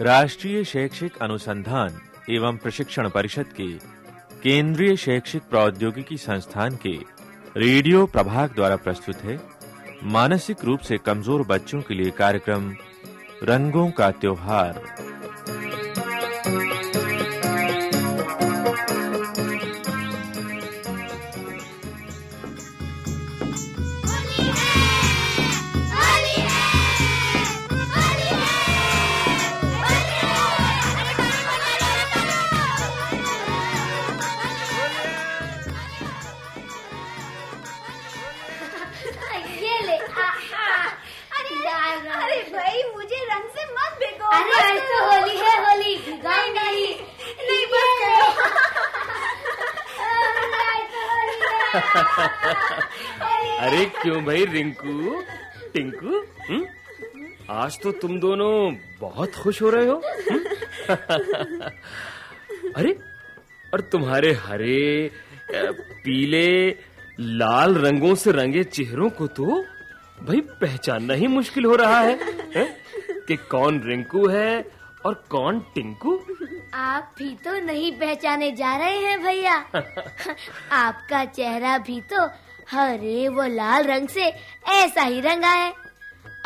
राष्ट्रीय शैक्षिक अनुसंधान एवं प्रशिक्षण परिषद के केंद्रीय शैक्षिक प्रौद्योगिकी संस्थान के रेडियो प्रभाग द्वारा प्रस्तुत है। मानसिक रूप से कमज़ोर बच्चों के लिए कार्यक्रम, रंगों का त्योहार। अरे क्यों भाई रिंकू टिंकू हम्म? आज तो तुम दोनों बहुत खुश हो रहे हो हम्म? अरे और तुम्हारे हरे पीले लाल रंगों से रंगे चेहरों को तो भाई पहचानना ही मुश्किल हो रहा है, है? कि कौन रिंकू है और कौन टिंकू आप भी तो नहीं पहचाने जा रहे हैं भैया। आपका चेहरा भी तो हरे वो लाल रंग से ऐसा ही रंगा है।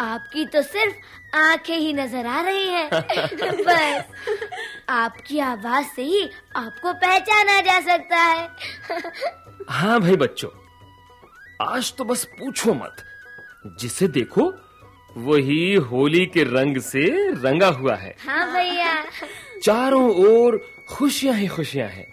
आपकी तो सिर्फ़ आँखें ही नज़र आ रही हैं। बस आपकी आवाज़ से ही आपको पहचाना जा सकता है। हाँ भाई बच्चों आज तो बस पूछो मत जिसे देखो वही होली के रंग से रंगा हुआ है। हाँ भैया। चारों ओर खुशियाँ ही खुशियाँ हैं।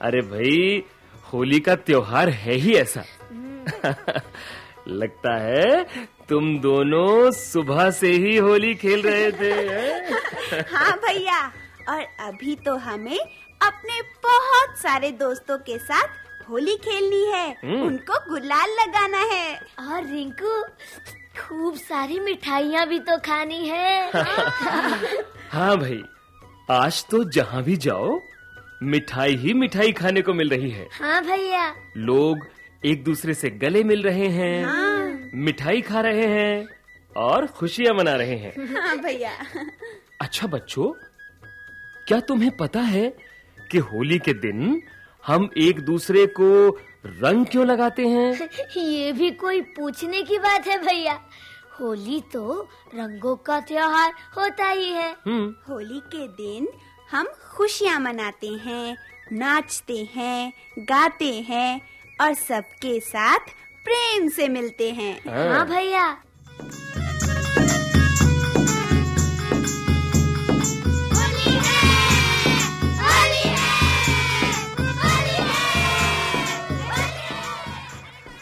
अरे भाई होली का त्योहार है ही ऐसा। लगता है तुम दोनों सुबह से ही होली खेल रहे थे हैं? हाँ भैया और अभी तो हमें अपने बहुत सारे दोस्तों के साथ होली खेलनी है। हम्म। उनको गुलाल लगाना है। और रिंकू खूब सारी मिठाइयाँ भी तो खानी है। हाँ भाई आज तो जहाँ भी जाओ मिठाई ही मिठाई खाने को मिल रही है। हाँ भैया। लोग एक दूसरे से गले मिल रहे हैं मिठाई खा रहे हैं और खुशियाँ मना रहे हैं। हाँ भैया। अच्छा बच्चों क्या तुम्हें पता है कि होली के दिन हम एक दूसरे को रंग क्यों लगाते हैं? ये भी कोई पूछने की बात है भैया। होली तो रंगों का त्योहार होता ही है। हम्म। होली के दिन हम खुशियाँ मनाते हैं नाचते हैं गाते हैं और सबके साथ प्रेम से मिलते हैं। हाँ। भैया।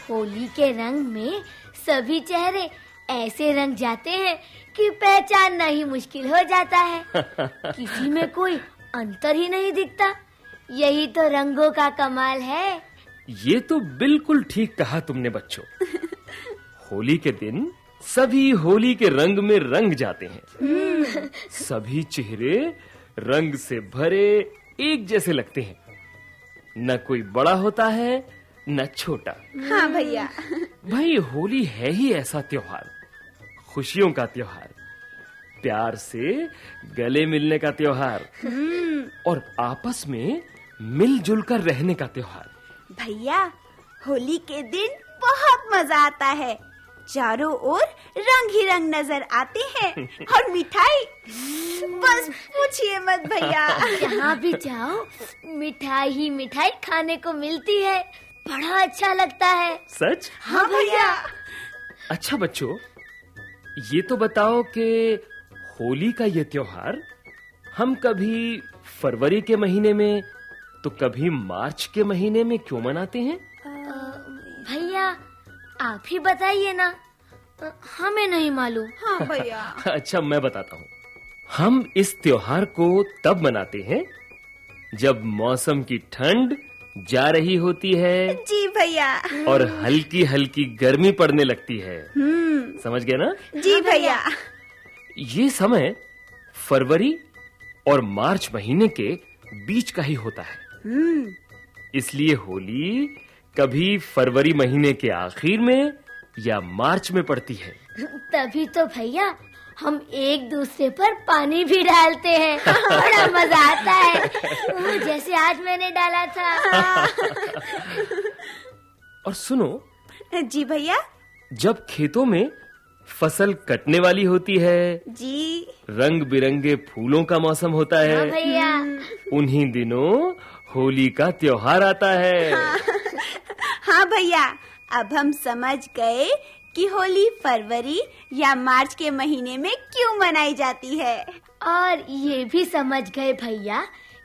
होली के रंग में सभी चेहरे ऐसे रंग जाते हैं कि पहचानना ही मुश्किल हो जाता है। किसी में कोई अंतर ही नहीं दिखता। यही तो रंगों का कमाल है। ये तो बिल्कुल ठीक कहा तुमने बच्चों। होली के दिन सभी होली के रंग में रंग जाते हैं। सभी चेहरे रंग से भरे एक जैसे लगते हैं। न कोई बड़ा होता है न छोटा। हाँ भैया। भाई होली है ही ऐसा त्योहार। खुशियों का त्योहार प्यार से गले मिलने का त्योहार और आपस में मिलजुल कर रहने का त्योहार। भैया होली के दिन बहुत मज़ा आता है। चारों ओर रंग ही रंग नज़र आते हैं और मिठाई। बस पूछिए मत भैया। जहाँ भी जाओ मिठाई ही मिठाई खाने को मिलती है। बड़ा अच्छा लगता है। सच? हाँ भैया। अच्छा बच्चों ये तो बताओ कि होली का ये त्योहार हम कभी फरवरी के महीने में तो कभी मार्च के महीने में क्यों मनाते हैं? भैया आप ही बताइए ना। हमें नहीं मालूम। हाँ भैया। अच्छा मैं बताता हूँ। हम इस त्योहार को तब मनाते हैं जब मौसम की ठंड जा रही होती है जी भैया। और हल्की हल्की गर्मी पड़ने लगती है। हम्म। समझ गए ना? जी भैया। ये समय फरवरी और मार्च महीने के बीच का ही होता है। हम्म। इसलिए होली कभी फरवरी महीने के आखिर में या मार्च में पड़ती है। तभी तो भैया हम एक दूसरे पर पानी भी डालते हैं। बड़ा मज़ा आता है। जैसे आज मैंने डाला था। और सुनो जी भैया। जब खेतों में फ़सल कटने वाली होती है जी। रंग बिरंगे फूलों का मौसम होता हाँ। है भैया। उन्हीं दिनों होली का त्योहार आता है। हाँ। भैया अब हम समझ गए कि होली फरवरी या मार्च के महीने में क्यों मनाई जाती है। और ये भी समझ गए भैया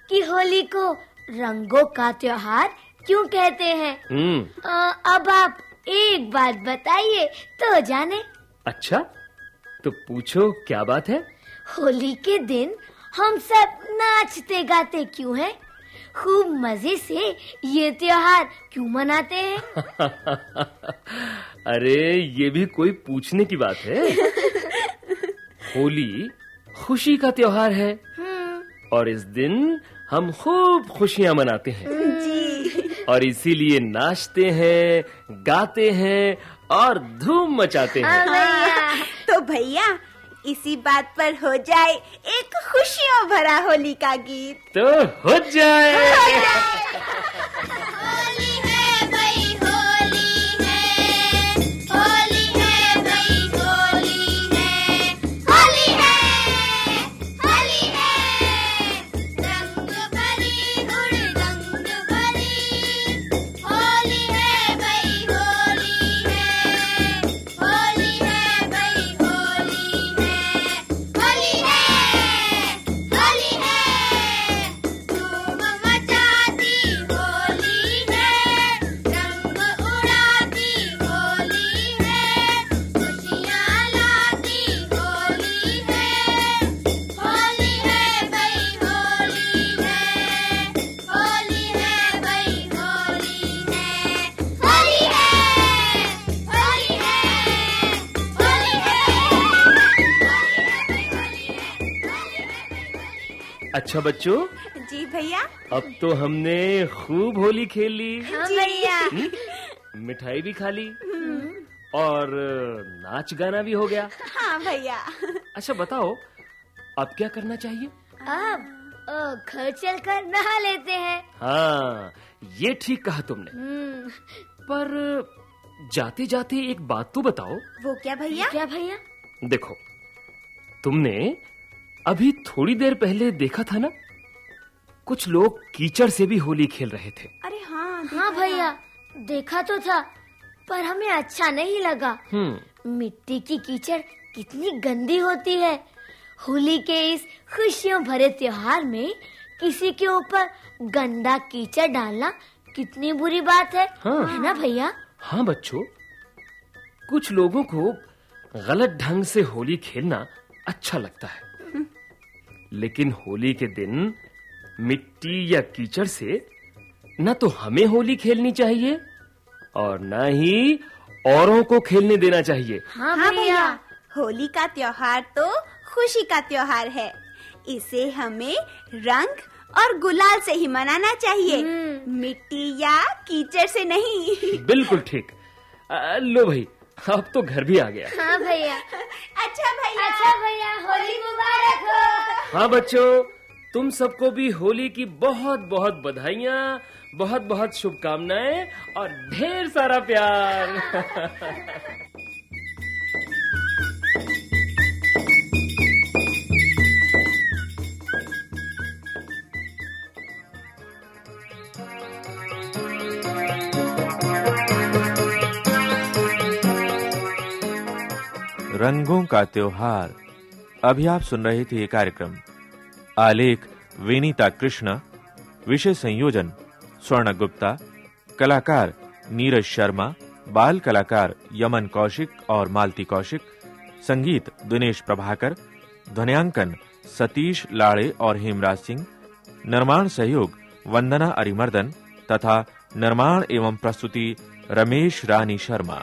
कि होली को रंगों का त्योहार क्यों कहते हैं। हम्म। अब आप एक बात बताइए तो जाने। अच्छा तो पूछो क्या बात है? होली के दिन हम सब नाचते गाते क्यों हैं? खूब मज़े से ये त्योहार क्यों मनाते हैं? अरे ये भी कोई पूछने की बात है। होली खुशी का त्योहार है। हम्म, और इस दिन हम खूब खुशियाँ मनाते हैं। जी। और इसीलिए नाचते हैं गाते हैं और धूम मचाते हाँ। हैं तो भैया इसी बात पर हो जाए एक खुशियों भरा होली का गीत। तो हो जाए। होली अच्छा बच्चों? जी भैया। अब तो हमने खूब होली खेल ली। हाँ भैया। मिठाई भी खा ली। और नाच गाना भी हो गया। हाँ भैया। अच्छा बताओ अब क्या करना चाहिए? अब घर चलकर नहा लेते हैं। हाँ ये ठीक कहा तुमने। हम्म, पर जाते जाते एक बात तो बताओ। वो क्या भैया? क्या भैया? देखो तुमने अभी थोड़ी देर पहले देखा था ना? कुछ लोग कीचड़ से भी होली खेल रहे थे। अरे हाँ हाँ भैया देखा तो था पर हमें अच्छा नहीं लगा। हम्म। मिट्टी की कीचड़ कितनी गंदी होती है। होली के इस खुशियों भरे त्योहार में किसी के ऊपर गंदा कीचड़ डालना कितनी बुरी बात है हाँ। है ना भैया? हाँ बच्चों कुछ लोगों को गलत ढंग से होली खेलना अच्छा लगता है। लेकिन होली के दिन मिट्टी या कीचड़ से न तो हमें होली खेलनी चाहिए और न ही औरों को खेलने देना चाहिए। हाँ हाँ भैया। होली का त्योहार तो खुशी का त्योहार है। इसे हमें रंग और गुलाल से ही मनाना चाहिए। हम्म। मिट्टी या कीचड़ से नहीं। बिल्कुल ठीक। लो भाई अब तो घर भी आ गया। हाँ भैया। अच्छा भैया। अच्छा भैया होली मुबारक हो। हाँ बच्चों तुम सबको भी होली की बहुत बहुत बधाइयाँ बहुत बहुत शुभकामनाएँ और ढेर सारा प्यार। रंगों का त्योहार। अभी आप सुन रहे थे ये कार्यक्रम। आलेख विनीता कृष्ण, विषय संयोजन, स्वर्ण गुप्ता, कलाकार नीरज शर्मा, बाल कलाकार यमन कौशिक और मालती कौशिक, संगीत दिनेश प्रभाकर, ध्वनियांकन सतीश लाड़े और हेमराज सिंह, निर्माण सहयोग वंदना अरिमर्दन तथा निर्माण एवं प्रस्तुति रमेश रानी शर्मा।